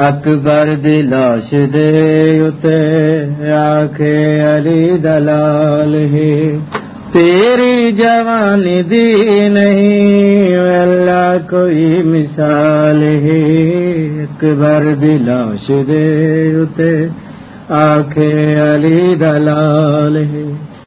اکبر دلاش دے اتے آخ علی دلال ہی تیری جوانی دی نہیں اللہ کوئی مثال ہی اکبر دلاش دے اتے آخ علی دلال ہی